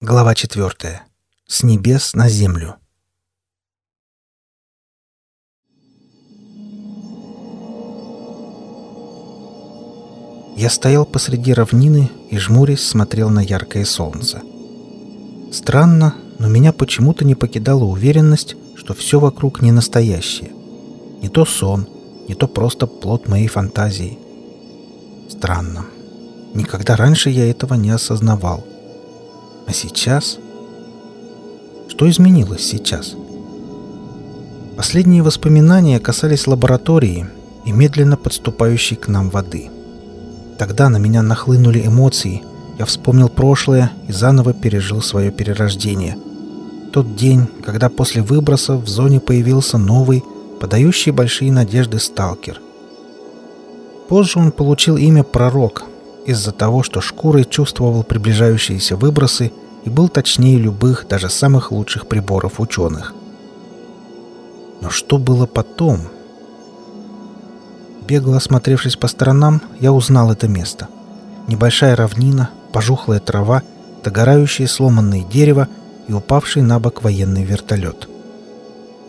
Глава четвертая. С небес на землю. Я стоял посреди равнины и, жмурясь, смотрел на яркое солнце. Странно, но меня почему-то не покидала уверенность, что все вокруг не настоящее. Не то сон, не то просто плод моей фантазии. Странно. Никогда раньше я этого не осознавал. — а сейчас? Что изменилось сейчас? Последние воспоминания касались лаборатории и медленно подступающей к нам воды. Тогда на меня нахлынули эмоции. Я вспомнил прошлое и заново пережил свое перерождение. Тот день, когда после выброса в зоне появился новый, подающий большие надежды сталкер. Позже он получил имя Пророк — из-за того, что шкурой чувствовал приближающиеся выбросы и был точнее любых, даже самых лучших приборов ученых. Но что было потом? Бегло осмотревшись по сторонам, я узнал это место. Небольшая равнина, пожухлая трава, догорающее сломанное дерево и упавший на бок военный вертолет.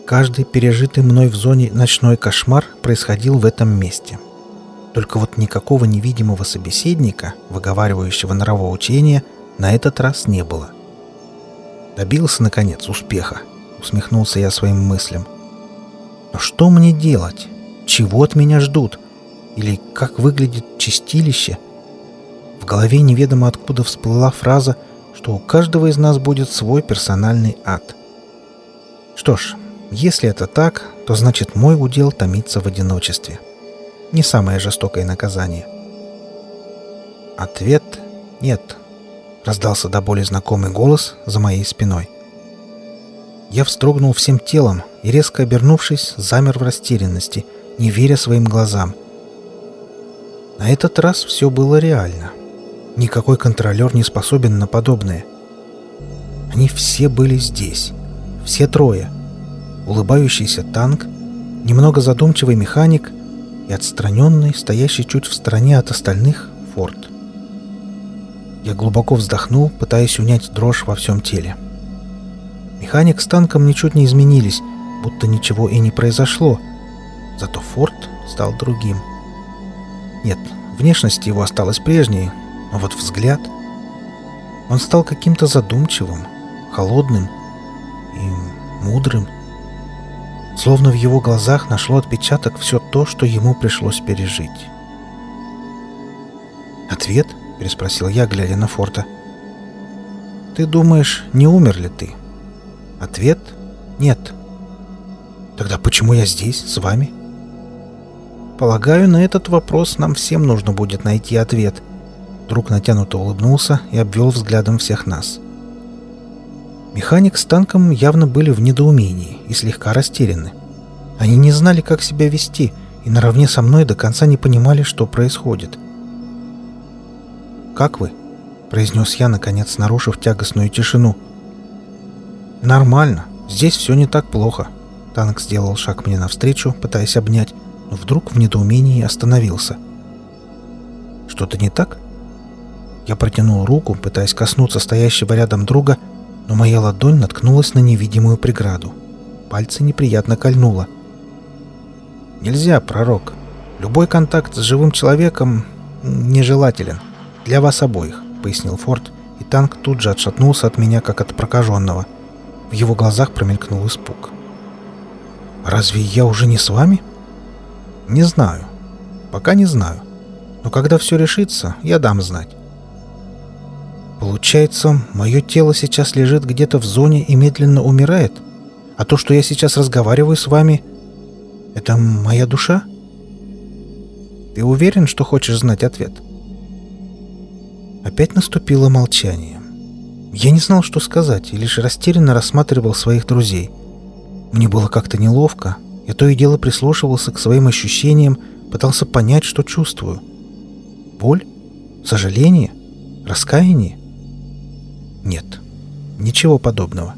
Каждый пережитый мной в зоне ночной кошмар происходил в этом месте — только вот никакого невидимого собеседника, выговаривающего нравоучения, на этот раз не было. Добился, наконец, успеха, усмехнулся я своим мыслям. Но что мне делать? Чего от меня ждут? Или как выглядит чистилище? В голове неведомо откуда всплыла фраза, что у каждого из нас будет свой персональный ад. Что ж, если это так, то значит мой удел томиться в одиночестве. — не самое жестокое наказание. Ответ «нет», — раздался до боли знакомый голос за моей спиной. Я вздрогнул всем телом и, резко обернувшись, замер в растерянности, не веря своим глазам. На этот раз все было реально. Никакой контролер не способен на подобное. Они все были здесь. Все трое. Улыбающийся танк, немного задумчивый механик и отстраненный, стоящий чуть в стороне от остальных, форт. Я глубоко вздохнул, пытаясь унять дрожь во всем теле. Механик с танком ничуть не изменились, будто ничего и не произошло. Зато форт стал другим. Нет, внешность его осталась прежней, но вот взгляд... Он стал каким-то задумчивым, холодным и мудрым. Словно в его глазах нашло отпечаток все то, что ему пришлось пережить. «Ответ?» — переспросил я, глядя на Форта. «Ты думаешь, не умер ли ты?» Ответ — «Нет». «Тогда почему я здесь, с вами?» «Полагаю, на этот вопрос нам всем нужно будет найти ответ». Друг натянуто улыбнулся и обвел взглядом всех нас. Механик с танком явно были в недоумении и слегка растеряны. Они не знали, как себя вести, и наравне со мной до конца не понимали, что происходит. «Как вы?» — произнес я, наконец нарушив тягостную тишину. «Нормально. Здесь все не так плохо». Танк сделал шаг мне навстречу, пытаясь обнять, но вдруг в недоумении остановился. «Что-то не так?» Я протянул руку, пытаясь коснуться стоящего рядом друга, но моя ладонь наткнулась на невидимую преграду. Пальцы неприятно кольнуло. «Нельзя, пророк. Любой контакт с живым человеком нежелателен. Для вас обоих», — пояснил Форд, и танк тут же отшатнулся от меня, как от прокаженного. В его глазах промелькнул испуг. «Разве я уже не с вами?» «Не знаю. Пока не знаю. Но когда все решится, я дам знать. Получается, мое тело сейчас лежит где-то в зоне и медленно умирает? А то, что я сейчас разговариваю с вами, это моя душа? Ты уверен, что хочешь знать ответ? Опять наступило молчание. Я не знал, что сказать, и лишь растерянно рассматривал своих друзей. Мне было как-то неловко. Я то и дело прислушивался к своим ощущениям, пытался понять, что чувствую. Боль? Сожаление? Раскаяние? Нет, ничего подобного.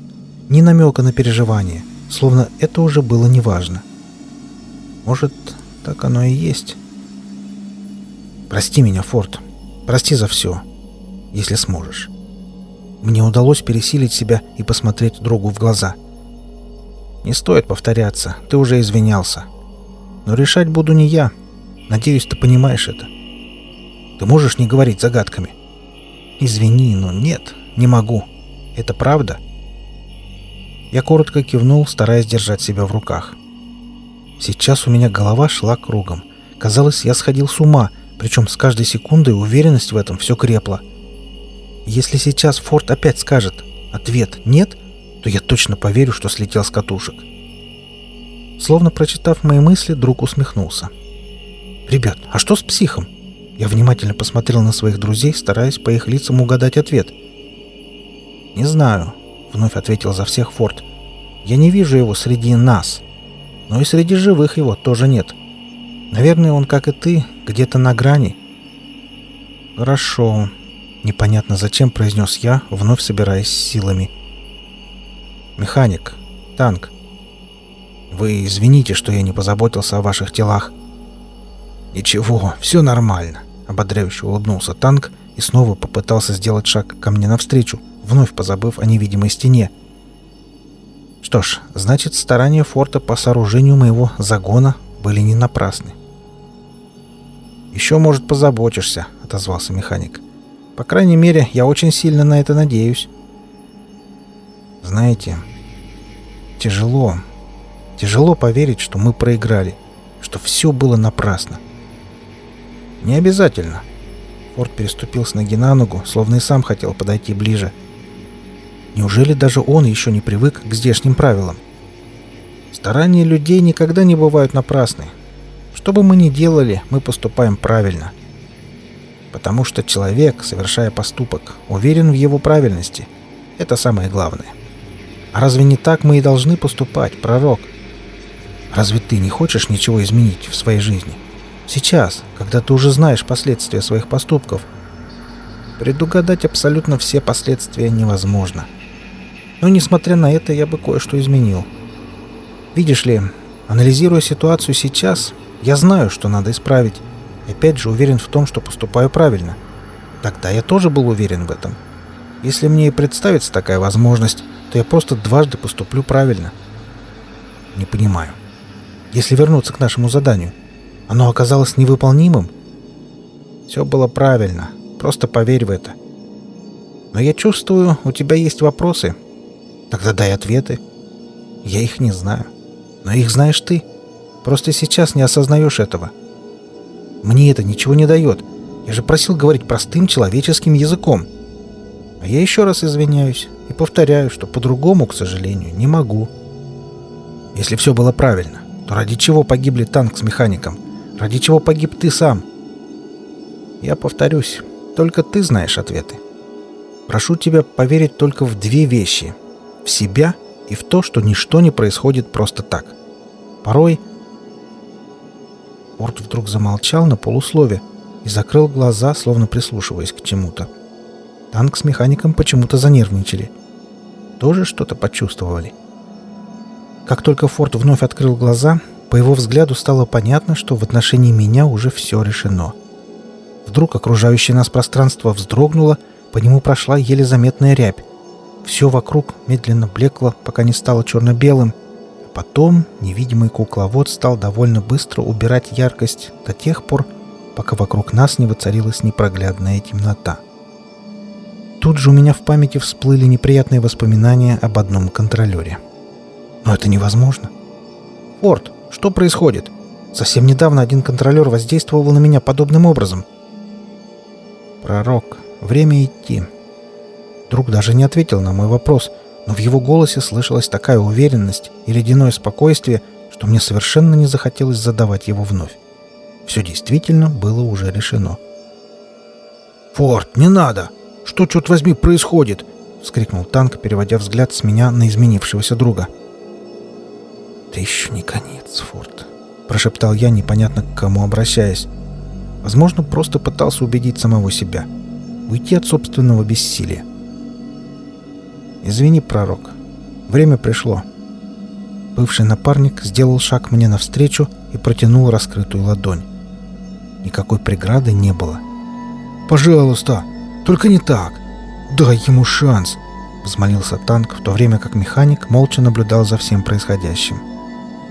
Ни намека на переживание, словно это уже было неважно. Может, так оно и есть. Прости меня, Форд. Прости за все, если сможешь. Мне удалось пересилить себя и посмотреть другу в глаза. «Не стоит повторяться, ты уже извинялся. Но решать буду не я. Надеюсь, ты понимаешь это. Ты можешь не говорить загадками?» «Извини, но нет, не могу. Это правда?» Я коротко кивнул, стараясь держать себя в руках. Сейчас у меня голова шла кругом. Казалось, я сходил с ума, причем с каждой секундой уверенность в этом все крепла. Если сейчас Форд опять скажет «ответ нет», то я точно поверю, что слетел с катушек. Словно прочитав мои мысли, друг усмехнулся. «Ребят, а что с психом?» Я внимательно посмотрел на своих друзей, стараясь по их лицам угадать ответ. «Не знаю», — вновь ответил за всех Форд. «Я не вижу его среди нас, но и среди живых его тоже нет». Наверное, он, как и ты, где-то на грани. Хорошо. Непонятно зачем произнес я, вновь собираясь силами. Механик. Танк. Вы извините, что я не позаботился о ваших телах. Ничего, все нормально. Ободряюще улыбнулся танк и снова попытался сделать шаг ко мне навстречу, вновь позабыв о невидимой стене. Что ж, значит, старания форта по сооружению моего загона были не напрасны. «Еще, может, позаботишься», — отозвался механик. «По крайней мере, я очень сильно на это надеюсь». «Знаете, тяжело, тяжело поверить, что мы проиграли, что все было напрасно». «Не обязательно». Форд переступил с ноги на ногу, словно и сам хотел подойти ближе. Неужели даже он еще не привык к здешним правилам? Старания людей никогда не бывают напрасны, что бы мы ни делали, мы поступаем правильно. Потому что человек, совершая поступок, уверен в его правильности. Это самое главное. А разве не так мы и должны поступать, пророк? Разве ты не хочешь ничего изменить в своей жизни? Сейчас, когда ты уже знаешь последствия своих поступков. Предугадать абсолютно все последствия невозможно. Но, несмотря на это, я бы кое-что изменил. Видишь ли, анализируя ситуацию сейчас, я знаю, что надо исправить. Опять же уверен в том, что поступаю правильно. Тогда я тоже был уверен в этом. Если мне и представится такая возможность, то я просто дважды поступлю правильно. Не понимаю. Если вернуться к нашему заданию, оно оказалось невыполнимым? Все было правильно. Просто поверь в это. Но я чувствую, у тебя есть вопросы. Тогда дай ответы. Я их не знаю. Но их знаешь ты. Просто сейчас не осознаешь этого. Мне это ничего не дает. Я же просил говорить простым человеческим языком. А я еще раз извиняюсь и повторяю, что по-другому, к сожалению, не могу. Если все было правильно, то ради чего погибли танк с механиком? Ради чего погиб ты сам? Я повторюсь, только ты знаешь ответы. Прошу тебя поверить только в две вещи. В себя и в то, что ничто не происходит просто так. Порой Орд вдруг замолчал на полуслове и закрыл глаза, словно прислушиваясь к чему-то. Танк с механиком почему-то занервничали. Тоже что-то почувствовали. Как только Форд вновь открыл глаза, по его взгляду стало понятно, что в отношении меня уже все решено. Вдруг окружающее нас пространство вздрогнуло, по нему прошла еле заметная рябь. Все вокруг медленно блекло, пока не стало черно-белым, Потом невидимый кукловод стал довольно быстро убирать яркость до тех пор, пока вокруг нас не воцарилась непроглядная темнота. Тут же у меня в памяти всплыли неприятные воспоминания об одном контролере. Но это невозможно. «Форд, что происходит? Совсем недавно один контролер воздействовал на меня подобным образом». «Пророк, время идти». Друг даже не ответил на мой вопрос — но в его голосе слышалась такая уверенность и ледяное спокойствие, что мне совершенно не захотелось задавать его вновь. Все действительно было уже решено. «Форд, не надо! Что, черт возьми, происходит?» — вскрикнул танк, переводя взгляд с меня на изменившегося друга. «Ты еще не конец, Форд», — прошептал я, непонятно к кому обращаясь. Возможно, просто пытался убедить самого себя. Уйти от собственного бессилия. «Извини, пророк. Время пришло». Бывший напарник сделал шаг мне навстречу и протянул раскрытую ладонь. Никакой преграды не было. «Пожалуйста, только не так. дай ему шанс!» — взмолился танк, в то время как механик молча наблюдал за всем происходящим.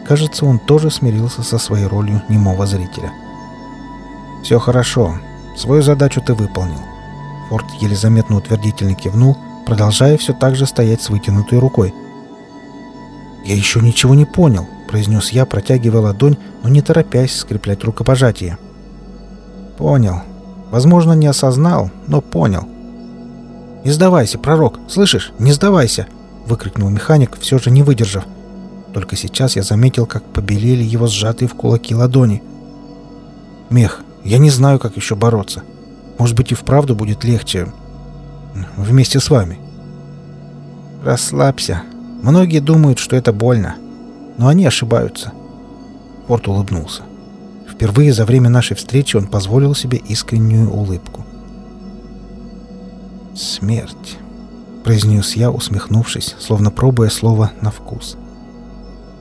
Кажется, он тоже смирился со своей ролью немого зрителя. «Все хорошо. Свою задачу ты выполнил». Форд еле заметно утвердительно кивнул, продолжая все так же стоять с вытянутой рукой. «Я еще ничего не понял», — произнес я, протягивая ладонь, но не торопясь скреплять рукопожатие. «Понял. Возможно, не осознал, но понял. «Не сдавайся, пророк! Слышишь? Не сдавайся!» — выкрикнул механик, все же не выдержав. Только сейчас я заметил, как побелели его сжатые в кулаки ладони. «Мех, я не знаю, как еще бороться. Может быть, и вправду будет легче вместе с вами». «Расслабься. Многие думают, что это больно. Но они ошибаются». Порт улыбнулся. Впервые за время нашей встречи он позволил себе искреннюю улыбку. «Смерть», — произнес я, усмехнувшись, словно пробуя слово на вкус.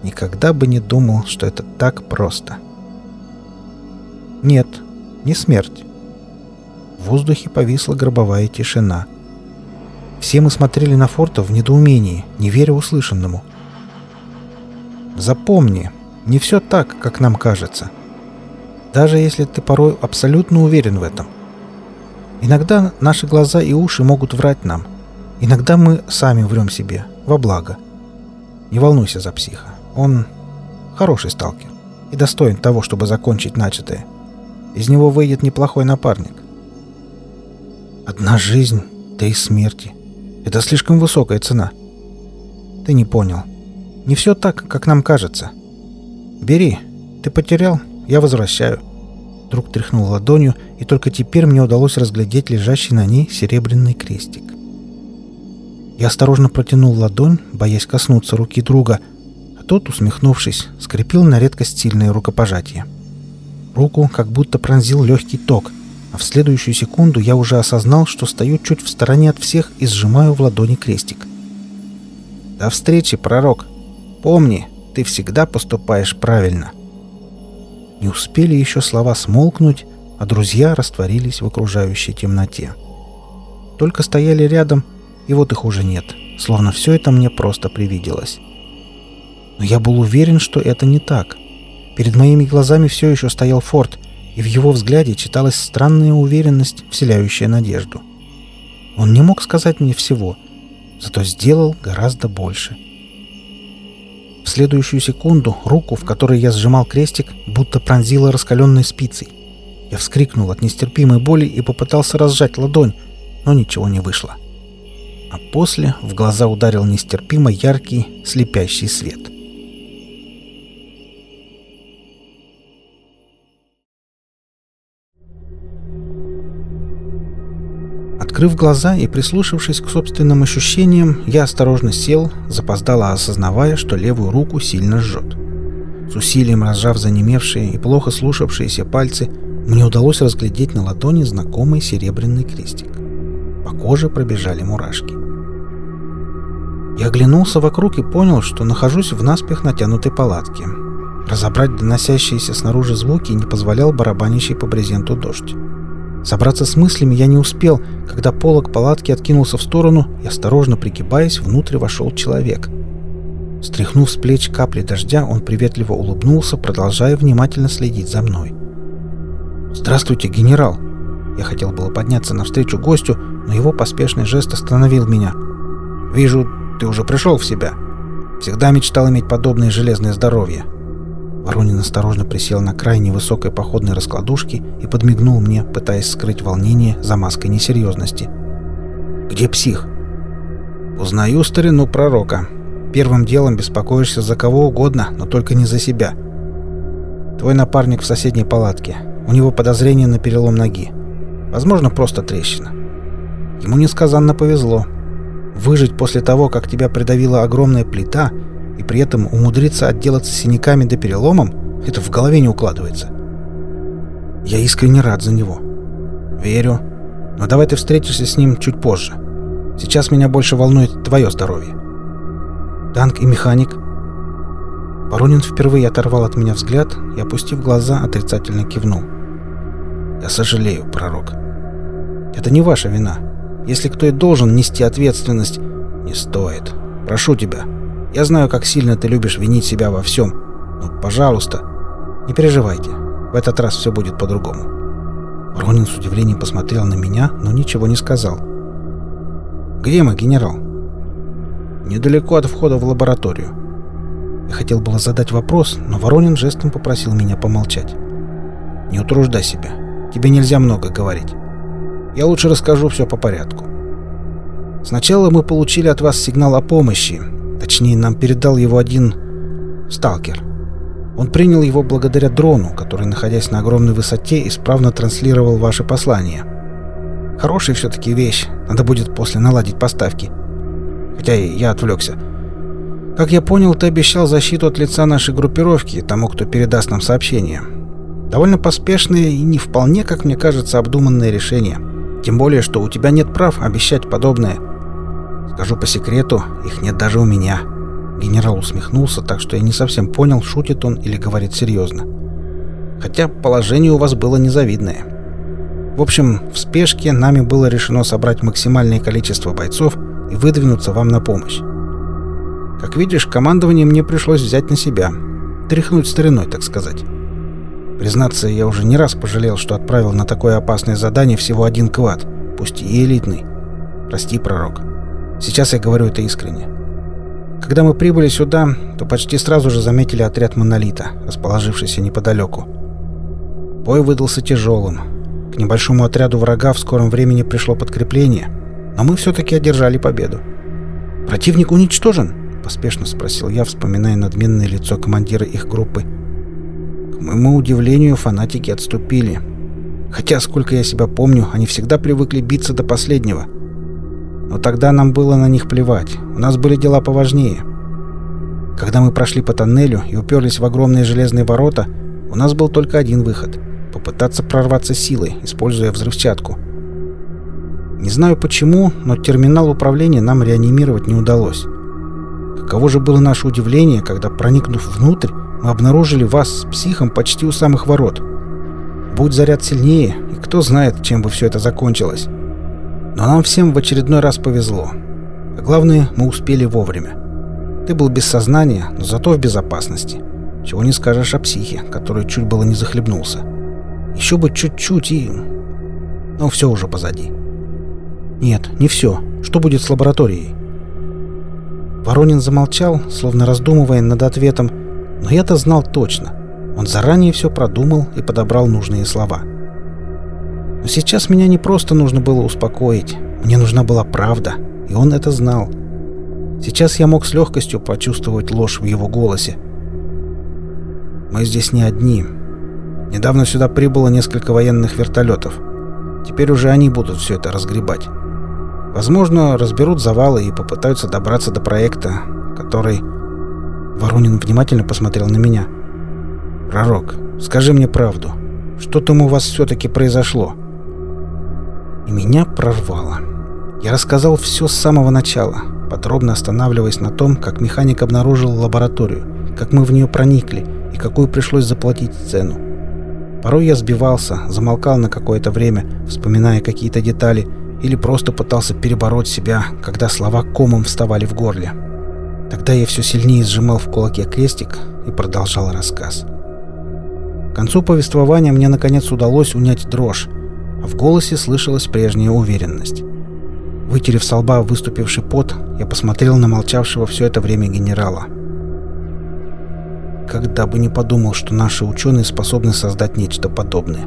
Никогда бы не думал, что это так просто. Нет, не смерть. В воздухе повисла гробовая тишина. Все мы смотрели на Форта в недоумении, не веря услышанному. Запомни, не все так, как нам кажется. Даже если ты порой абсолютно уверен в этом — Иногда наши глаза и уши могут врать нам. Иногда мы сами врем себе, во благо. Не волнуйся за психа. Он хороший сталкер и достоин того, чтобы закончить начатое. Из него выйдет неплохой напарник. Одна жизнь, да и смерти. Это слишком высокая цена. Ты не понял. Не все так, как нам кажется. Бери. Ты потерял, я возвращаю. Друг тряхнул ладонью, и только теперь мне удалось разглядеть лежащий на ней серебряный крестик. Я осторожно протянул ладонь, боясь коснуться руки друга, а тот, усмехнувшись, скрепил на редкость сильное рукопожатие. Руку как будто пронзил легкий ток, в следующую секунду я уже осознал, что стою чуть в стороне от всех и сжимаю в ладони крестик. «До встречи, пророк! Помни, ты всегда поступаешь правильно!» Не успели еще слова смолкнуть, а друзья растворились в окружающей темноте. Только стояли рядом, и вот их уже нет, словно все это мне просто привиделось. Но я был уверен, что это не так. Перед моими глазами все еще стоял форт, и в его взгляде читалась странная уверенность, вселяющая надежду. Он не мог сказать мне всего, зато сделал гораздо больше — в следующую секунду руку, в которой я сжимал крестик, будто пронзила раскаленной спицей. Я вскрикнул от нестерпимой боли и попытался разжать ладонь, но ничего не вышло. А после в глаза ударил нестерпимо яркий, слепящий свет. Открыв глаза и прислушавшись к собственным ощущениям, я осторожно сел, запоздало осознавая, что левую руку сильно жжет. С усилием разжав занемевшие и плохо слушавшиеся пальцы, мне удалось разглядеть на ладони знакомый серебряный крестик. По коже пробежали мурашки. Я оглянулся вокруг и понял, что нахожусь в наспех натянутой палатке. Разобрать доносящиеся снаружи звуки не позволял барабанящий по брезенту дождь. Собраться с мыслями я не успел, когда полог палатки откинулся в сторону и, осторожно пригибаясь, внутрь вошел человек. Стряхнув с плеч капли дождя, он приветливо улыбнулся, продолжая внимательно следить за мной. «Здравствуйте, генерал!» Я хотел было подняться навстречу гостю, но его поспешный жест остановил меня. «Вижу, ты уже пришел в себя. Всегда мечтал иметь подобное железное здоровье. Воронин осторожно присел на край невысокой походной раскладушки и подмигнул мне, пытаясь скрыть волнение за маской несерьезности. «Где псих?» «Узнаю старину пророка. Первым делом беспокоишься за кого угодно, но только не за себя. Твой напарник в соседней палатке. У него подозрение на перелом ноги. Возможно, просто трещина. Ему несказанно повезло. Выжить после того, как тебя придавила огромная плита — и при этом умудриться отделаться синяками да переломом, это в голове не укладывается. Я искренне рад за него. Верю. Но давай ты встретишься с ним чуть позже. Сейчас меня больше волнует твое здоровье. Танк и механик. Воронин впервые оторвал от меня взгляд и, опустив глаза, отрицательно кивнул. Я сожалею, пророк. Это не ваша вина. Если кто и должен нести ответственность, не стоит. Прошу тебя. Я знаю, как сильно ты любишь винить себя во всем. Но, пожалуйста, не переживайте. В этот раз все будет по-другому. Ронин с удивлением посмотрел на меня, но ничего не сказал. «Где мы, генерал?» «Недалеко от входа в лабораторию». Я хотел было задать вопрос, но Воронин жестом попросил меня помолчать. «Не утруждай себя. Тебе нельзя много говорить. Я лучше расскажу все по порядку. Сначала мы получили от вас сигнал о помощи. Точнее, нам передал его один сталкер. Он принял его благодаря дрону, который, находясь на огромной высоте, исправно транслировал ваши послания. Хорошая все-таки вещь. Надо будет после наладить поставки. Хотя я отвлекся. Как я понял, ты обещал защиту от лица нашей группировки тому, кто передаст нам сообщение. Довольно поспешное и не вполне, как мне кажется, обдуманное решение. Тем более, что у тебя нет прав обещать подобное. Скажу по секрету, их нет даже у меня. Генерал усмехнулся, так что я не совсем понял, шутит он или говорит серьезно. Хотя положение у вас было незавидное. В общем, в спешке нами было решено собрать максимальное количество бойцов и выдвинуться вам на помощь. Как видишь, командование мне пришлось взять на себя. Тряхнуть стариной, так сказать. Признаться, я уже не раз пожалел, что отправил на такое опасное задание всего один квад, пусть и элитный. Прости, пророк. Сейчас я говорю это искренне. Когда мы прибыли сюда, то почти сразу же заметили отряд монолита, расположившийся неподалеку. Бой выдался тяжелым. К небольшому отряду врага в скором времени пришло подкрепление, но мы все-таки одержали победу. «Противник уничтожен?» — поспешно спросил я, вспоминая надменное лицо командира их группы — к моему удивлению, фанатики отступили. Хотя, сколько я себя помню, они всегда привыкли биться до последнего. Но тогда нам было на них плевать. У нас были дела поважнее. Когда мы прошли по тоннелю и уперлись в огромные железные ворота, у нас был только один выход — попытаться прорваться силой, используя взрывчатку. Не знаю почему, но терминал управления нам реанимировать не удалось. Каково же было наше удивление, когда, проникнув внутрь, мы обнаружили вас с психом почти у самых ворот. Будь заряд сильнее, и кто знает, чем бы все это закончилось. Но нам всем в очередной раз повезло. А главное, мы успели вовремя. Ты был без сознания, но зато в безопасности. Чего не скажешь о психе, который чуть было не захлебнулся. Еще бы чуть-чуть и... Но все уже позади. Нет, не все. Что будет с лабораторией? Воронин замолчал, словно раздумывая над ответом, но я-то знал точно. Он заранее все продумал и подобрал нужные слова. Но сейчас меня не просто нужно было успокоить. Мне нужна была правда, и он это знал. Сейчас я мог с легкостью почувствовать ложь в его голосе. «Мы здесь не одни. Недавно сюда прибыло несколько военных вертолетов. Теперь уже они будут все это разгребать. Возможно, разберут завалы и попытаются добраться до проекта, который Воронин внимательно посмотрел на меня. «Пророк, скажи мне правду. Что там у вас все-таки произошло?» И меня прорвало. Я рассказал все с самого начала, подробно останавливаясь на том, как механик обнаружил лабораторию, как мы в нее проникли и какую пришлось заплатить цену. Порой я сбивался, замолкал на какое-то время, вспоминая какие-то детали, или просто пытался перебороть себя, когда слова комом вставали в горле. Тогда я все сильнее сжимал в кулаке крестик и продолжал рассказ. К концу повествования мне наконец удалось унять дрожь, а в голосе слышалась прежняя уверенность. Вытерев с лба выступивший пот, я посмотрел на молчавшего все это время генерала. Когда бы не подумал, что наши ученые способны создать нечто подобное.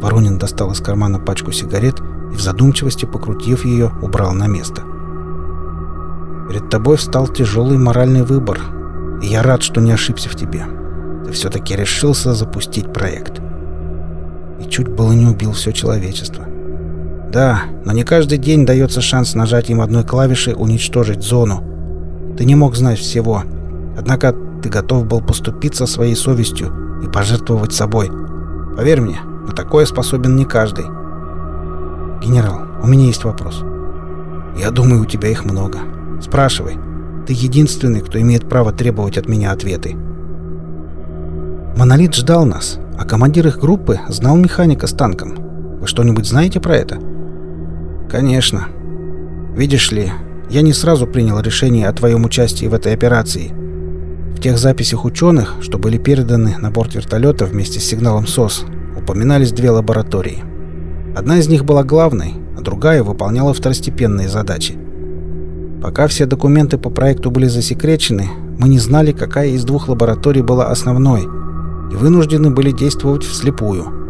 Воронин достал из кармана пачку сигарет и в задумчивости, покрутив ее, убрал на место. Перед тобой встал тяжелый моральный выбор, и я рад, что не ошибся в тебе. Ты все-таки решился запустить проект. И чуть было не убил все человечество. Да, но не каждый день дается шанс нажать им одной клавишей уничтожить зону. Ты не мог знать всего, однако ты готов был поступиться своей совестью и пожертвовать собой. Поверь мне, на такое способен не каждый. Генерал, у меня есть вопрос. Я думаю, у тебя их много. Спрашивай. Ты единственный, кто имеет право требовать от меня ответы. Монолит ждал нас, а командир их группы знал механика с танком. Вы что-нибудь знаете про это? Конечно. Видишь ли, я не сразу принял решение о твоем участии в этой операции. В тех записях ученых, что были переданы на борт вертолета вместе с сигналом СОС, упоминались две лаборатории. Одна из них была главной, а другая выполняла второстепенные задачи. Пока все документы по проекту были засекречены, мы не знали, какая из двух лабораторий была основной, и вынуждены были действовать вслепую.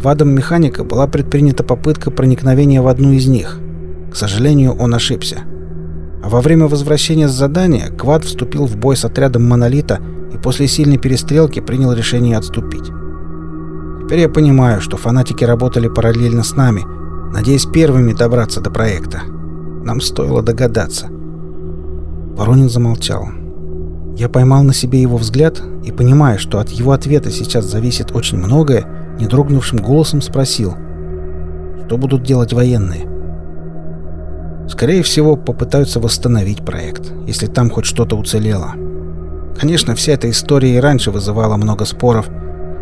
Квадом механика была предпринята попытка проникновения в одну из них. К сожалению, он ошибся. А во время возвращения с задания Квад вступил в бой с отрядом Монолита и после сильной перестрелки принял решение отступить. Теперь я понимаю, что фанатики работали параллельно с нами, надеясь первыми добраться до проекта. Нам стоило догадаться. Воронин замолчал. Я поймал на себе его взгляд и, понимая, что от его ответа сейчас зависит очень многое, недрогнувшим голосом спросил, что будут делать военные. Скорее всего, попытаются восстановить проект, если там хоть что-то уцелело. Конечно, вся эта история и раньше вызывала много споров,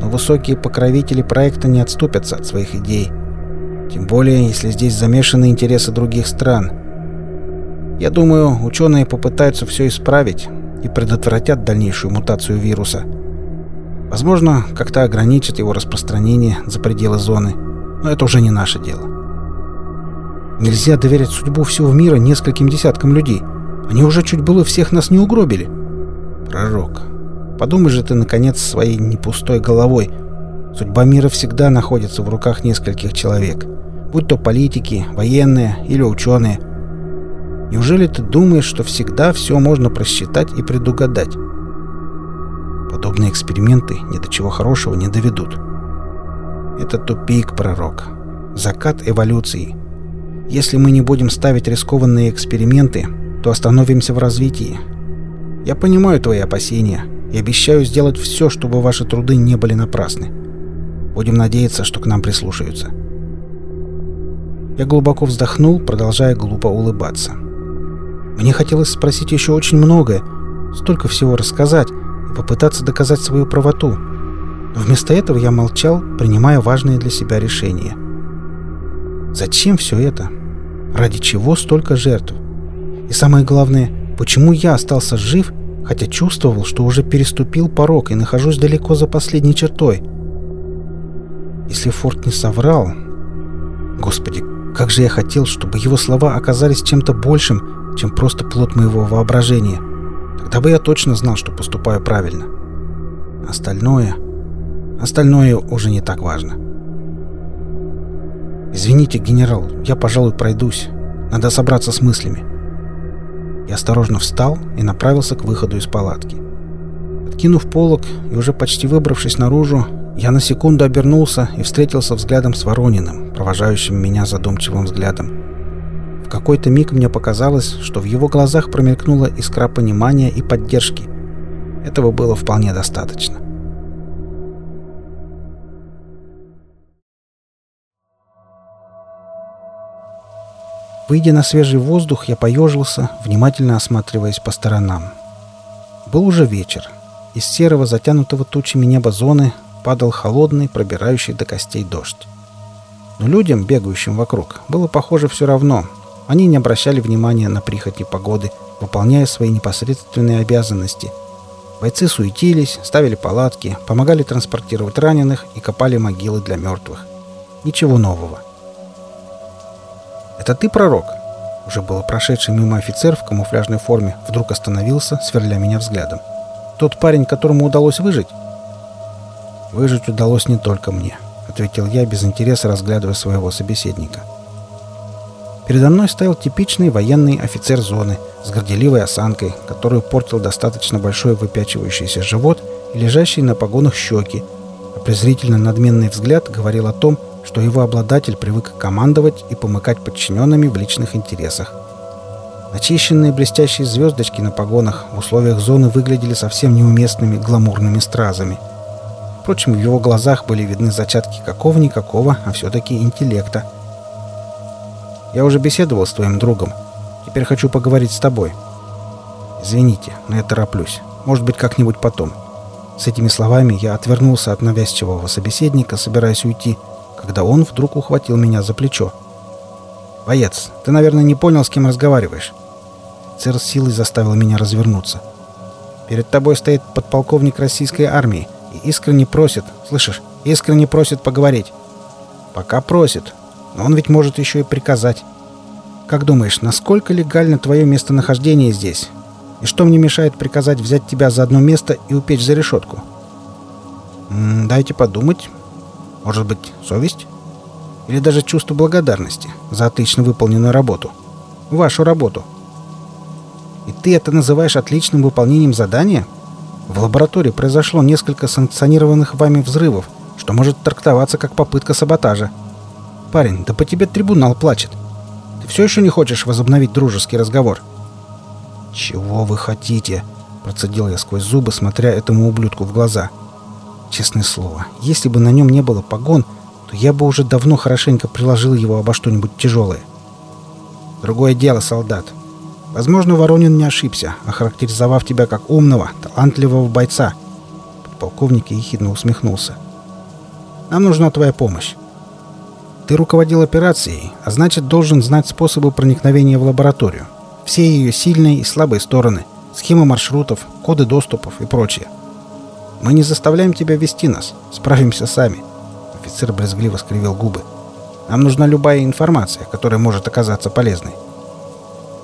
но высокие покровители проекта не отступятся от своих идей. Тем более, если здесь замешаны интересы других стран. Я думаю, ученые попытаются все исправить и предотвратят дальнейшую мутацию вируса. Возможно, как-то ограничат его распространение за пределы зоны, но это уже не наше дело. Нельзя доверять судьбу всего мира нескольким десяткам людей. Они уже чуть было всех нас не угробили. Пророк, подумай же ты, наконец, своей непустой головой. Судьба мира всегда находится в руках нескольких человек. Будь то политики, военные или ученые – Неужели ты думаешь, что всегда все можно просчитать и предугадать? Подобные эксперименты ни до чего хорошего не доведут. Это тупик, пророк. Закат эволюции. Если мы не будем ставить рискованные эксперименты, то остановимся в развитии. Я понимаю твои опасения и обещаю сделать все, чтобы ваши труды не были напрасны. Будем надеяться, что к нам прислушаются. Я глубоко вздохнул, продолжая глупо улыбаться. Мне хотелось спросить еще очень многое, столько всего рассказать и попытаться доказать свою правоту. Но вместо этого я молчал, принимая важные для себя решения. Зачем все это? Ради чего столько жертв? И самое главное, почему я остался жив, хотя чувствовал, что уже переступил порог и нахожусь далеко за последней чертой? Если Форд не соврал... Господи, как же я хотел, чтобы его слова оказались чем-то большим, чем просто плод моего воображения. Тогда бы я точно знал, что поступаю правильно. Остальное... Остальное уже не так важно. «Извините, генерал, я, пожалуй, пройдусь. Надо собраться с мыслями». Я осторожно встал и направился к выходу из палатки. Откинув полог и уже почти выбравшись наружу, я на секунду обернулся и встретился взглядом с Ворониным, провожающим меня задумчивым взглядом какой-то миг мне показалось, что в его глазах промелькнула искра понимания и поддержки. Этого было вполне достаточно. Выйдя на свежий воздух, я поежился, внимательно осматриваясь по сторонам. Был уже вечер. Из серого, затянутого тучами неба зоны падал холодный, пробирающий до костей дождь. Но людям, бегающим вокруг, было похоже все равно, они не обращали внимания на прихоти погоды, выполняя свои непосредственные обязанности. Бойцы суетились, ставили палатки, помогали транспортировать раненых и копали могилы для мертвых. Ничего нового. «Это ты, пророк?» Уже было прошедший мимо офицер в камуфляжной форме вдруг остановился, сверля меня взглядом. «Тот парень, которому удалось выжить?» «Выжить удалось не только мне», — ответил я без интереса, разглядывая своего собеседника. Передо мной стоял типичный военный офицер зоны с горделивой осанкой, которую портил достаточно большой выпячивающийся живот и лежащий на погонах щеки, а презрительно надменный взгляд говорил о том, что его обладатель привык командовать и помыкать подчиненными в личных интересах. Начищенные блестящие звездочки на погонах в условиях зоны выглядели совсем неуместными гламурными стразами. Впрочем, в его глазах были видны зачатки какого-никакого, а все-таки интеллекта – я уже беседовал с твоим другом. Теперь хочу поговорить с тобой. Извините, но я тороплюсь. Может быть, как-нибудь потом. С этими словами я отвернулся от навязчивого собеседника, собираясь уйти, когда он вдруг ухватил меня за плечо. Боец, ты, наверное, не понял, с кем разговариваешь. Цер силой заставил меня развернуться. Перед тобой стоит подполковник российской армии и искренне просит, слышишь, искренне просит поговорить. Пока просит, он ведь может еще и приказать. Как думаешь, насколько легально твое местонахождение здесь? И что мне мешает приказать взять тебя за одно место и упечь за решетку? М -м, дайте подумать. Может быть, совесть? Или даже чувство благодарности за отлично выполненную работу? Вашу работу. И ты это называешь отличным выполнением задания? В лаборатории произошло несколько санкционированных вами взрывов, что может трактоваться как попытка саботажа. Парень, да по тебе трибунал плачет. Ты все еще не хочешь возобновить дружеский разговор? Чего вы хотите? Процедил я сквозь зубы, смотря этому ублюдку в глаза. Честное слово, если бы на нем не было погон, то я бы уже давно хорошенько приложил его обо что-нибудь тяжелое. Другое дело, солдат. Возможно, Воронин не ошибся, охарактеризовав тебя как умного, талантливого бойца. Подполковник ехидно усмехнулся. Нам нужна твоя помощь. Ты руководил операцией, а значит, должен знать способы проникновения в лабораторию. Все ее сильные и слабые стороны, схемы маршрутов, коды доступов и прочее. Мы не заставляем тебя вести нас, справимся сами. Офицер брезгливо скривил губы. Нам нужна любая информация, которая может оказаться полезной.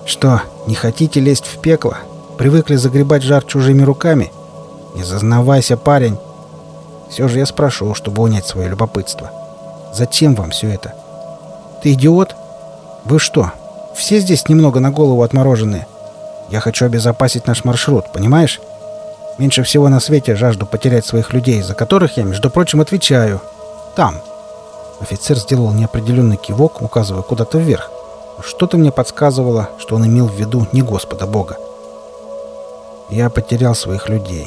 Что, не хотите лезть в пекло? Привыкли загребать жар чужими руками? Не зазнавайся, парень. Все же я спрошу, чтобы унять свое любопытство. Зачем вам все это? Ты идиот? Вы что, все здесь немного на голову отмороженные? Я хочу обезопасить наш маршрут, понимаешь? Меньше всего на свете жажду потерять своих людей, за которых я, между прочим, отвечаю. Там. Офицер сделал неопределенный кивок, указывая куда-то вверх. Что-то мне подсказывало, что он имел в виду не Господа Бога. Я потерял своих людей.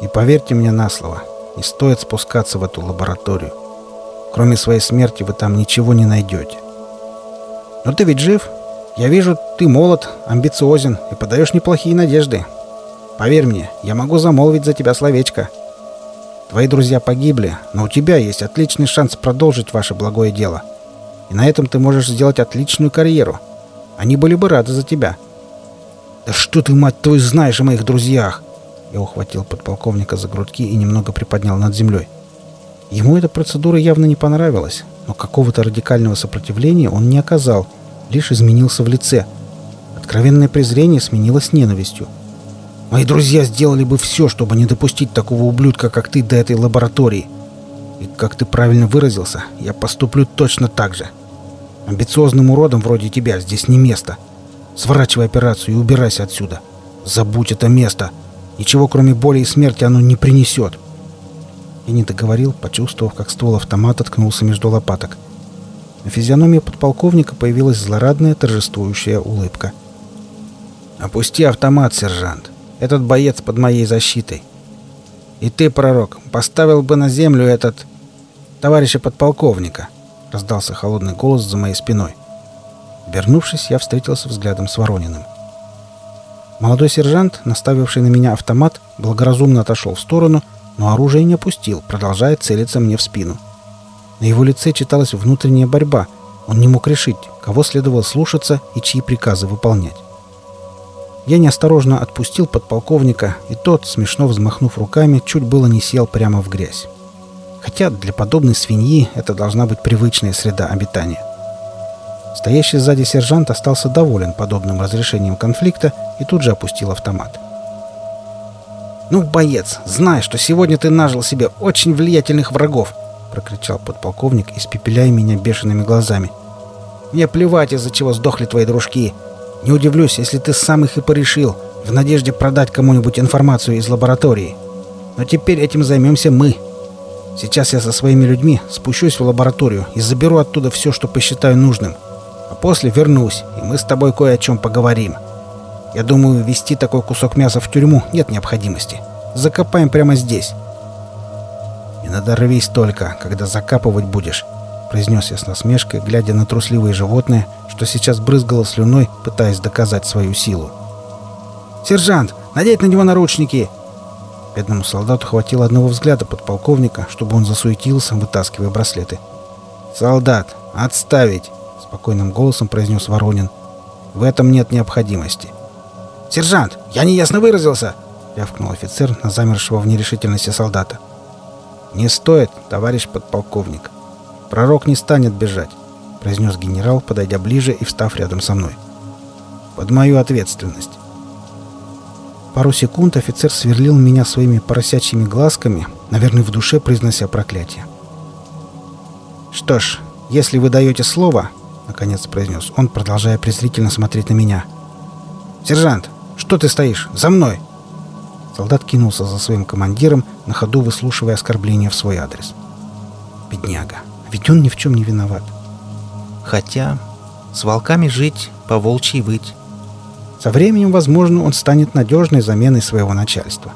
И поверьте мне на слово, не стоит спускаться в эту лабораторию. Кроме своей смерти вы там ничего не найдете. Но ты ведь жив? Я вижу, ты молод, амбициозен и подаешь неплохие надежды. Поверь мне, я могу замолвить за тебя словечко. Твои друзья погибли, но у тебя есть отличный шанс продолжить ваше благое дело. И на этом ты можешь сделать отличную карьеру. Они были бы рады за тебя. Да что ты, мать твою, знаешь о моих друзьях? Я ухватил подполковника за грудки и немного приподнял над землей. Ему эта процедура явно не понравилась, но какого-то радикального сопротивления он не оказал, лишь изменился в лице. Откровенное презрение сменилось ненавистью. «Мои друзья сделали бы все, чтобы не допустить такого ублюдка, как ты, до этой лаборатории. И, как ты правильно выразился, я поступлю точно так же. Амбициозным уродом вроде тебя здесь не место. Сворачивай операцию и убирайся отсюда. Забудь это место. Ничего, кроме боли и смерти, оно не принесет». И не договорил, почувствовав, как ствол автомата ткнулся между лопаток. На физиономии подполковника появилась злорадная торжествующая улыбка. «Опусти автомат, сержант. Этот боец под моей защитой. И ты, пророк, поставил бы на землю этот... товарища подполковника!» Раздался холодный голос за моей спиной. Вернувшись, я встретился взглядом с Ворониным. Молодой сержант, наставивший на меня автомат, благоразумно отошел в сторону но оружие не опустил, продолжая целиться мне в спину. На его лице читалась внутренняя борьба. Он не мог решить, кого следовало слушаться и чьи приказы выполнять. Я неосторожно отпустил подполковника, и тот, смешно взмахнув руками, чуть было не сел прямо в грязь. Хотя для подобной свиньи это должна быть привычная среда обитания. Стоящий сзади сержант остался доволен подобным разрешением конфликта и тут же опустил автомат. «Ну, боец, знай, что сегодня ты нажил себе очень влиятельных врагов!» — прокричал подполковник, испепеляя меня бешеными глазами. «Мне плевать, из-за чего сдохли твои дружки. Не удивлюсь, если ты сам их и порешил, в надежде продать кому-нибудь информацию из лаборатории. Но теперь этим займемся мы. Сейчас я со своими людьми спущусь в лабораторию и заберу оттуда все, что посчитаю нужным. А после вернусь, и мы с тобой кое о чем поговорим». Я думаю, вести такой кусок мяса в тюрьму нет необходимости. Закопаем прямо здесь. «Не надорвись только, когда закапывать будешь», — произнес я с насмешкой, глядя на трусливые животные, что сейчас брызгало слюной, пытаясь доказать свою силу. «Сержант, надеть на него наручники!» Бедному солдату хватило одного взгляда подполковника, чтобы он засуетился, вытаскивая браслеты. «Солдат, отставить!» — спокойным голосом произнес Воронин. «В этом нет необходимости». «Сержант, я неясно выразился!» — рявкнул офицер на замершего в нерешительности солдата. «Не стоит, товарищ подполковник. Пророк не станет бежать», — произнес генерал, подойдя ближе и встав рядом со мной. «Под мою ответственность». Пару секунд офицер сверлил меня своими поросячьими глазками, наверное, в душе произнося проклятие. «Что ж, если вы даете слово, — наконец произнес он, продолжая презрительно смотреть на меня. «Сержант, что ты стоишь? За мной!» Солдат кинулся за своим командиром, на ходу выслушивая оскорбления в свой адрес. Бедняга, ведь он ни в чем не виноват. Хотя с волками жить, по волчьи выть. Со временем, возможно, он станет надежной заменой своего начальства.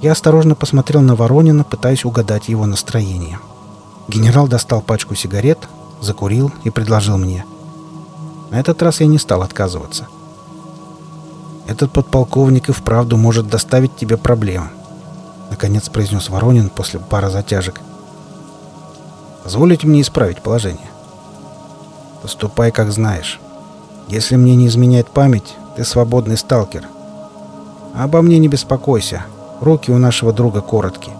Я осторожно посмотрел на Воронина, пытаясь угадать его настроение. Генерал достал пачку сигарет, закурил и предложил мне. На этот раз я не стал отказываться. «Этот подполковник и вправду может доставить тебе проблемы», — наконец произнес Воронин после пары затяжек. «Позволите мне исправить положение?» «Поступай, как знаешь. Если мне не изменяет память, ты свободный сталкер. А обо мне не беспокойся. Руки у нашего друга короткие.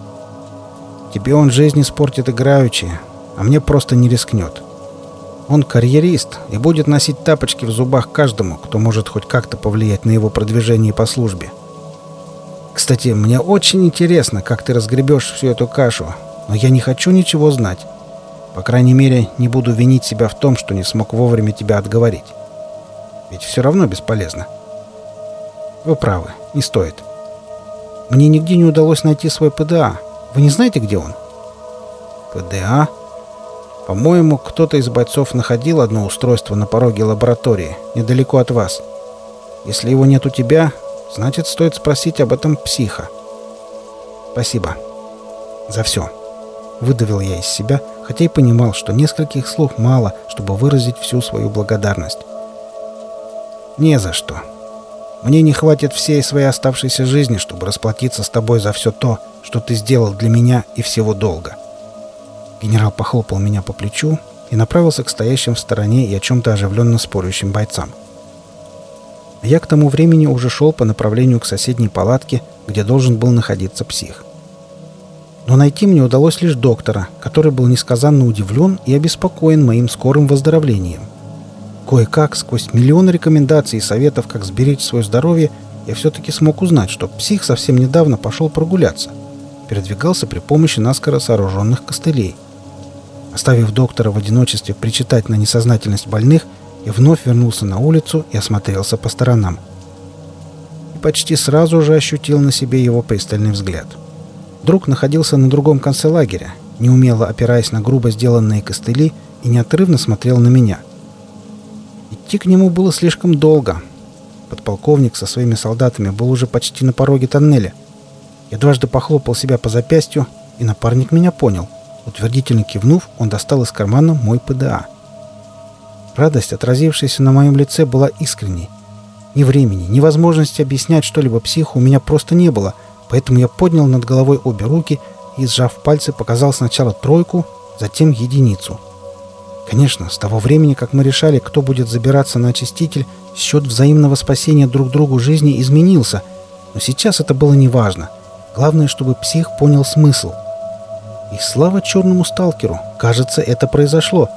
Тебе он жизнь испортит играючи, а мне просто не рискнет. Он карьерист и будет носить тапочки в зубах каждому, кто может хоть как-то повлиять на его продвижение по службе. Кстати, мне очень интересно, как ты разгребешь всю эту кашу, но я не хочу ничего знать. По крайней мере, не буду винить себя в том, что не смог вовремя тебя отговорить. Ведь все равно бесполезно. Вы правы, не стоит. Мне нигде не удалось найти свой ПДА. Вы не знаете, где он? ПДА? По-моему, кто-то из бойцов находил одно устройство на пороге лаборатории, недалеко от вас. Если его нет у тебя, значит, стоит спросить об этом психа. Спасибо. За все. Выдавил я из себя, хотя и понимал, что нескольких слов мало, чтобы выразить всю свою благодарность. Не за что. Мне не хватит всей своей оставшейся жизни, чтобы расплатиться с тобой за все то, что ты сделал для меня и всего долга. Генерал похлопал меня по плечу и направился к стоящим в стороне и о чем-то оживленно спорящим бойцам. Я к тому времени уже шел по направлению к соседней палатке, где должен был находиться псих. Но найти мне удалось лишь доктора, который был несказанно удивлен и обеспокоен моим скорым выздоровлением. Кое-как, сквозь миллионы рекомендаций и советов, как сберечь свое здоровье, я все-таки смог узнать, что псих совсем недавно пошел прогуляться. Передвигался при помощи наскоро сооруженных костылей. Оставив доктора в одиночестве причитать на несознательность больных, я вновь вернулся на улицу и осмотрелся по сторонам. И почти сразу же ощутил на себе его пристальный взгляд. Друг находился на другом конце лагеря, неумело опираясь на грубо сделанные костыли и неотрывно смотрел на меня. Идти к нему было слишком долго. Подполковник со своими солдатами был уже почти на пороге тоннеля. Я дважды похлопал себя по запястью, и напарник меня понял — Утвердительно кивнув, он достал из кармана мой ПДА. Радость, отразившаяся на моем лице, была искренней. Ни времени, ни возможности объяснять что-либо психу у меня просто не было, поэтому я поднял над головой обе руки и, сжав пальцы, показал сначала тройку, затем единицу. Конечно, с того времени, как мы решали, кто будет забираться на очиститель, счет взаимного спасения друг другу жизни изменился, но сейчас это было неважно. Главное, чтобы псих понял смысл — и слава черному сталкеру! Кажется, это произошло.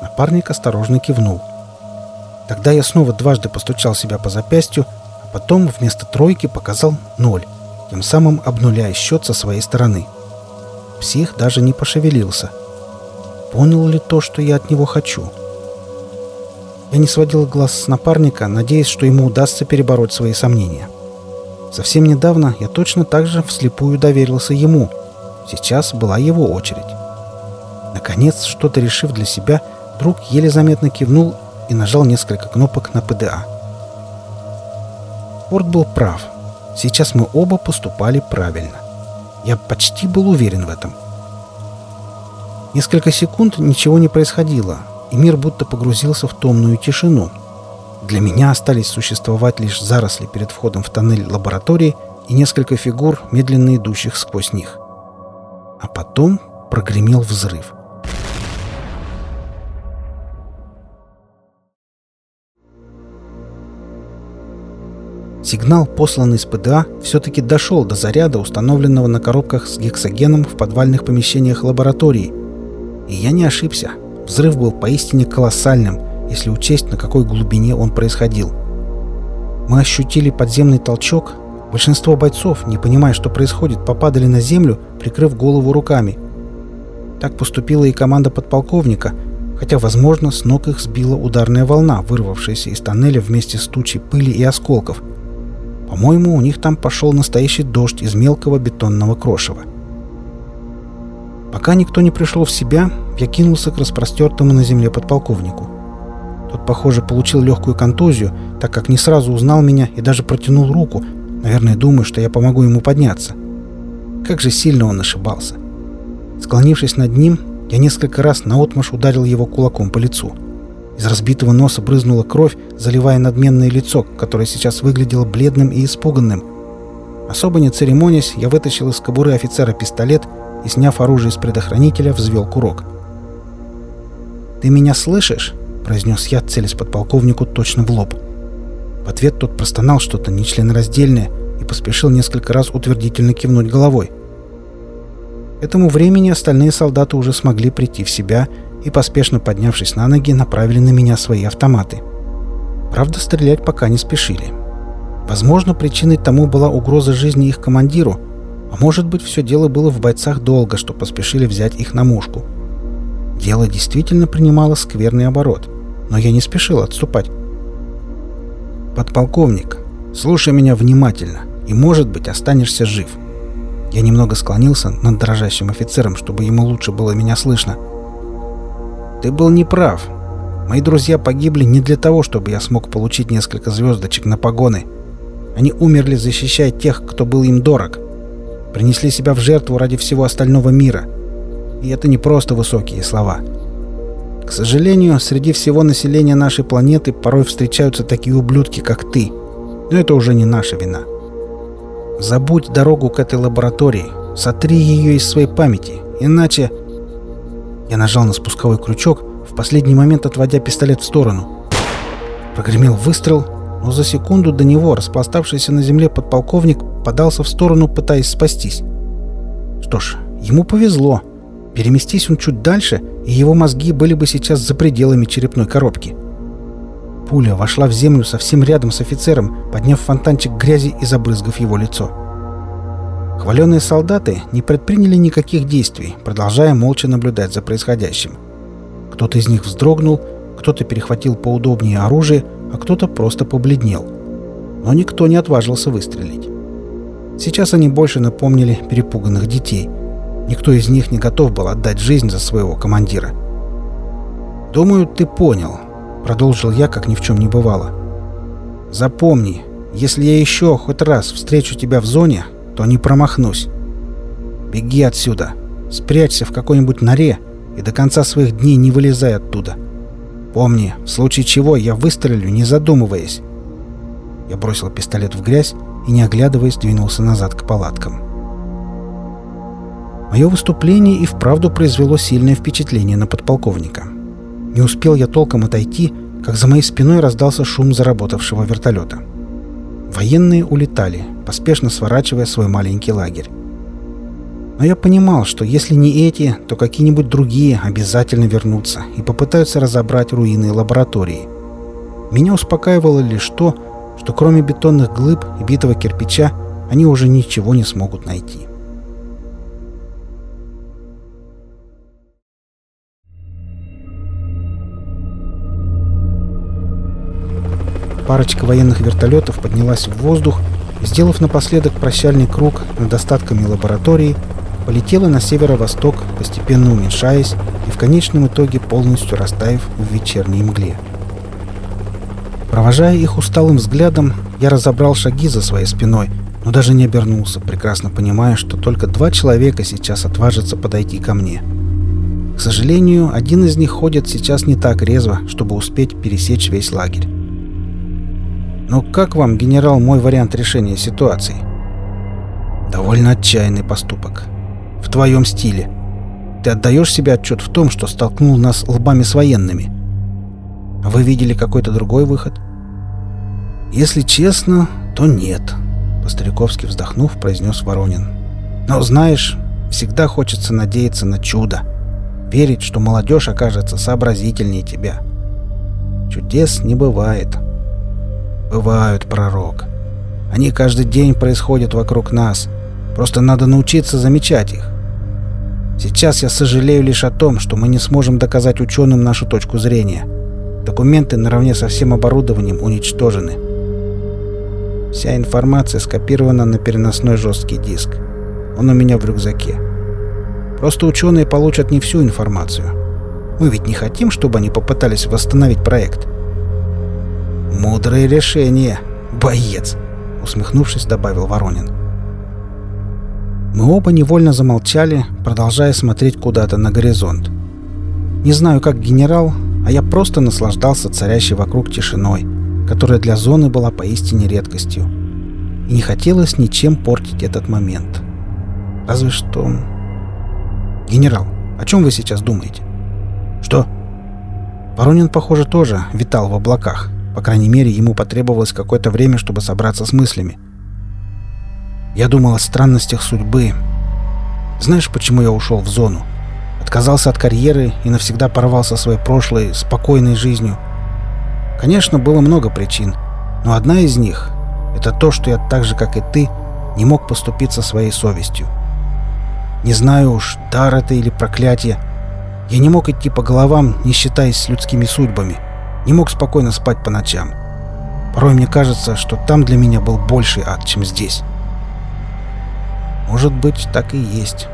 Напарник осторожно кивнул. Тогда я снова дважды постучал себя по запястью, а потом вместо тройки показал ноль, тем самым обнуляя счет со своей стороны. Псих даже не пошевелился. Понял ли то, что я от него хочу? Я не сводил глаз с напарника, надеясь, что ему удастся перебороть свои сомнения. Совсем недавно я точно так же вслепую доверился ему — Сейчас была его очередь. Наконец, что-то решив для себя, друг еле заметно кивнул и нажал несколько кнопок на ПДА. Порт был прав. Сейчас мы оба поступали правильно. Я почти был уверен в этом. Несколько секунд ничего не происходило, и мир будто погрузился в томную тишину. Для меня остались существовать лишь заросли перед входом в тоннель лаборатории и несколько фигур, медленно идущих сквозь них а потом прогремел взрыв. Сигнал, посланный с ПДА, все-таки дошел до заряда, установленного на коробках с гексогеном в подвальных помещениях лаборатории. И я не ошибся. Взрыв был поистине колоссальным, если учесть, на какой глубине он происходил. Мы ощутили подземный толчок, Большинство бойцов, не понимая, что происходит, попадали на землю, прикрыв голову руками. Так поступила и команда подполковника, хотя, возможно, с ног их сбила ударная волна, вырвавшаяся из тоннеля вместе с тучей пыли и осколков – по-моему, у них там пошел настоящий дождь из мелкого бетонного крошева. Пока никто не пришел в себя, я кинулся к распростертому на земле подполковнику. Тот, похоже, получил легкую контузию, так как не сразу узнал меня и даже протянул руку, наверное, думая, что я помогу ему подняться. Как же сильно он ошибался. Склонившись над ним, я несколько раз наотмашь ударил его кулаком по лицу. Из разбитого носа брызнула кровь, заливая надменное лицо, которое сейчас выглядело бледным и испуганным. Особо не церемонясь, я вытащил из кобуры офицера пистолет и, сняв оружие из предохранителя, взвел курок. «Ты меня слышишь?» — произнес я, целясь подполковнику точно в лоб. В ответ тот простонал что-то нечленораздельное и поспешил несколько раз утвердительно кивнуть головой. К этому времени остальные солдаты уже смогли прийти в себя и, поспешно поднявшись на ноги, направили на меня свои автоматы. Правда, стрелять пока не спешили. Возможно, причиной тому была угроза жизни их командиру, а может быть, все дело было в бойцах долго, что поспешили взять их на мушку. Дело действительно принимало скверный оборот, но я не спешил отступать. «Подполковник, слушай меня внимательно, и, может быть, останешься жив». Я немного склонился над дрожащим офицером, чтобы ему лучше было меня слышно – ты был неправ. Мои друзья погибли не для того, чтобы я смог получить несколько звездочек на погоны. Они умерли, защищая тех, кто был им дорог. Принесли себя в жертву ради всего остального мира. И это не просто высокие слова. К сожалению, среди всего населения нашей планеты порой встречаются такие ублюдки, как ты. Но это уже не наша вина. Забудь дорогу к этой лаборатории. Сотри ее из своей памяти. Иначе я нажал на спусковой крючок, в последний момент отводя пистолет в сторону. Прогремел выстрел, но за секунду до него распластавшийся на земле подполковник подался в сторону, пытаясь спастись. Что ж, ему повезло. Переместись он чуть дальше, его мозги были бы сейчас за пределами черепной коробки. Пуля вошла в землю совсем рядом с офицером, подняв фонтанчик грязи и забрызгав его лицо. Хваленные солдаты не предприняли никаких действий, продолжая молча наблюдать за происходящим. Кто-то из них вздрогнул, кто-то перехватил поудобнее оружие, а кто-то просто побледнел. Но никто не отважился выстрелить. Сейчас они больше напомнили перепуганных детей. Никто из них не готов был отдать жизнь за своего командира. «Думаю, ты понял», — продолжил я, как ни в чем не бывало. «Запомни, если я еще хоть раз встречу тебя в зоне, то не промахнусь. Беги отсюда, спрячься в какой-нибудь норе и до конца своих дней не вылезай оттуда. Помни, в случае чего я выстрелю, не задумываясь. Я бросил пистолет в грязь и, не оглядываясь, двинулся назад к палаткам. Мое выступление и вправду произвело сильное впечатление на подполковника. Не успел я толком отойти, как за моей спиной раздался шум заработавшего вертолета. Военные улетали, поспешно сворачивая свой маленький лагерь. Но я понимал, что если не эти, то какие-нибудь другие обязательно вернутся и попытаются разобрать руины лаборатории. Меня успокаивало лишь то, что кроме бетонных глыб и битого кирпича они уже ничего не смогут найти. Парочка военных вертолетов поднялась в воздух сделав напоследок прощальный круг над остатками лаборатории, полетела на северо-восток, постепенно уменьшаясь и в конечном итоге полностью растаяв в вечерней мгле. Провожая их усталым взглядом, я разобрал шаги за своей спиной, но даже не обернулся, прекрасно понимая, что только два человека сейчас отважатся подойти ко мне. К сожалению, один из них ходит сейчас не так резво, чтобы успеть пересечь весь лагерь. Но как вам, генерал, мой вариант решения ситуации? Довольно отчаянный поступок. В твоем стиле. Ты отдаешь себе отчет в том, что столкнул нас лбами с военными. Вы видели какой-то другой выход? Если честно, то нет, по-стариковски вздохнув, произнес Воронин. Но знаешь, всегда хочется надеяться на чудо. Верить, что молодежь окажется сообразительнее тебя. Чудес не бывает. Бывают, пророк. Они каждый день происходят вокруг нас. Просто надо научиться замечать их. Сейчас я сожалею лишь о том, что мы не сможем доказать ученым нашу точку зрения. Документы наравне со всем оборудованием уничтожены. Вся информация скопирована на переносной жесткий диск. Он у меня в рюкзаке. Просто ученые получат не всю информацию. Мы ведь не хотим, чтобы они попытались восстановить проект. «Мудрое решение, боец!» — усмехнувшись, добавил Воронин. Мы оба невольно замолчали, продолжая смотреть куда-то на горизонт. Не знаю, как генерал, а я просто наслаждался царящей вокруг тишиной, которая для зоны была поистине редкостью. И не хотелось ничем портить этот момент. Разве что... «Генерал, о чем вы сейчас думаете?» «Что?» Воронин, похоже, тоже витал в облаках. По крайней мере, ему потребовалось какое-то время, чтобы собраться с мыслями. Я думал о странностях судьбы. Знаешь, почему я ушел в зону? Отказался от карьеры и навсегда порвал со своей прошлой, спокойной жизнью. Конечно, было много причин, но одна из них — это то, что я так же, как и ты, не мог поступиться своей совестью. Не знаю уж, дар это или проклятие. Я не мог идти по головам, не считаясь с людскими судьбами. Не мог спокойно спать по ночам. Порой мне кажется, что там для меня был больший ад, чем здесь. Может быть, так и есть.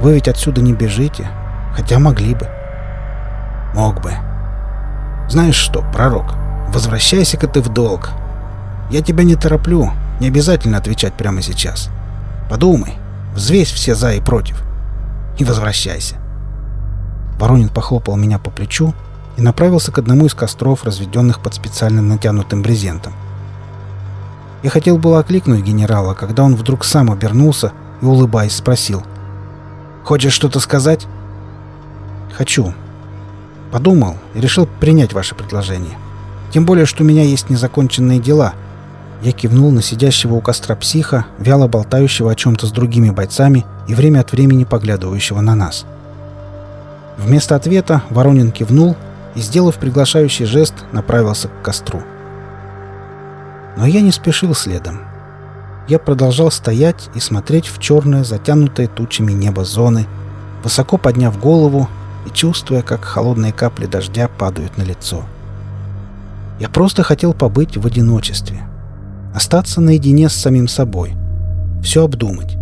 Вы ведь отсюда не бежите, хотя могли бы. Мог бы. Знаешь что, пророк, возвращайся-ка ты в долг. Я тебя не тороплю, не обязательно отвечать прямо сейчас. Подумай, взвесь все за и против. И возвращайся. Воронин похлопал меня по плечу и направился к одному из костров, разведенных под специально натянутым брезентом. Я хотел было окликнуть генерала, когда он вдруг сам обернулся и, улыбаясь, спросил. «Хочешь что-то сказать?» «Хочу. Подумал и решил принять ваше предложение. Тем более, что у меня есть незаконченные дела». Я кивнул на сидящего у костра психа, вяло болтающего о чем-то с другими бойцами и время от времени поглядывающего на нас. Вместо ответа Воронин кивнул и, сделав приглашающий жест, направился к костру. Но я не спешил следом я продолжал стоять и смотреть в черное, затянутое тучами небо зоны, высоко подняв голову и чувствуя, как холодные капли дождя падают на лицо. Я просто хотел побыть в одиночестве, остаться наедине с самим собой, все обдумать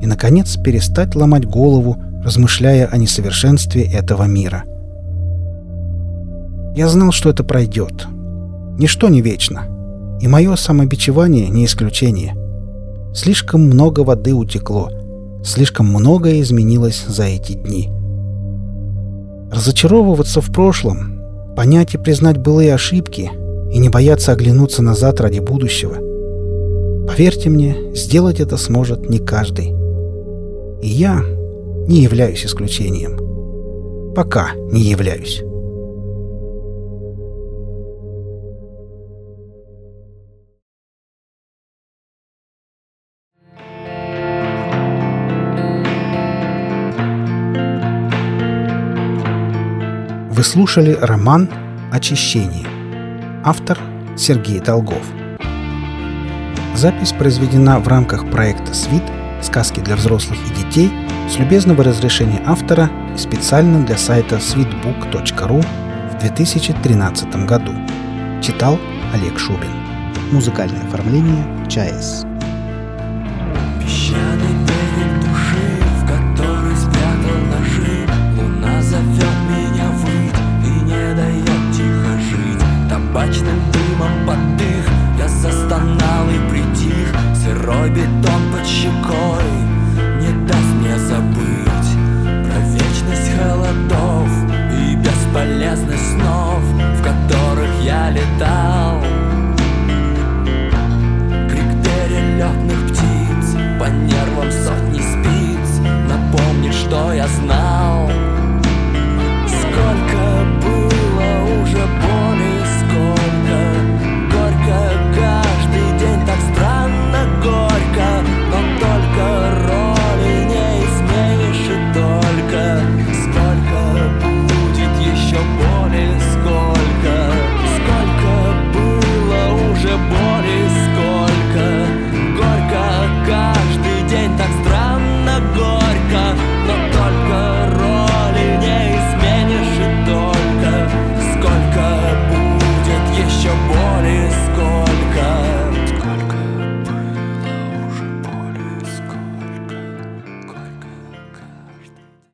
и, наконец, перестать ломать голову, размышляя о несовершенстве этого мира. Я знал, что это пройдет. Ничто не вечно — и мое самобичевание не исключение. Слишком много воды утекло, слишком многое изменилось за эти дни. Разочаровываться в прошлом, понять и признать былые ошибки и не бояться оглянуться назад ради будущего. Поверьте мне, сделать это сможет не каждый. И я не являюсь исключением. Пока не являюсь. Вы слушали роман «Очищение». Автор Сергей Долгов. Запись произведена в рамках проекта «Свит. Сказки для взрослых и детей» с любезного разрешения автора и специально для сайта sweetbook.ru в 2013 году. Читал Олег Шубин. Музыкальное оформление ЧАЭС.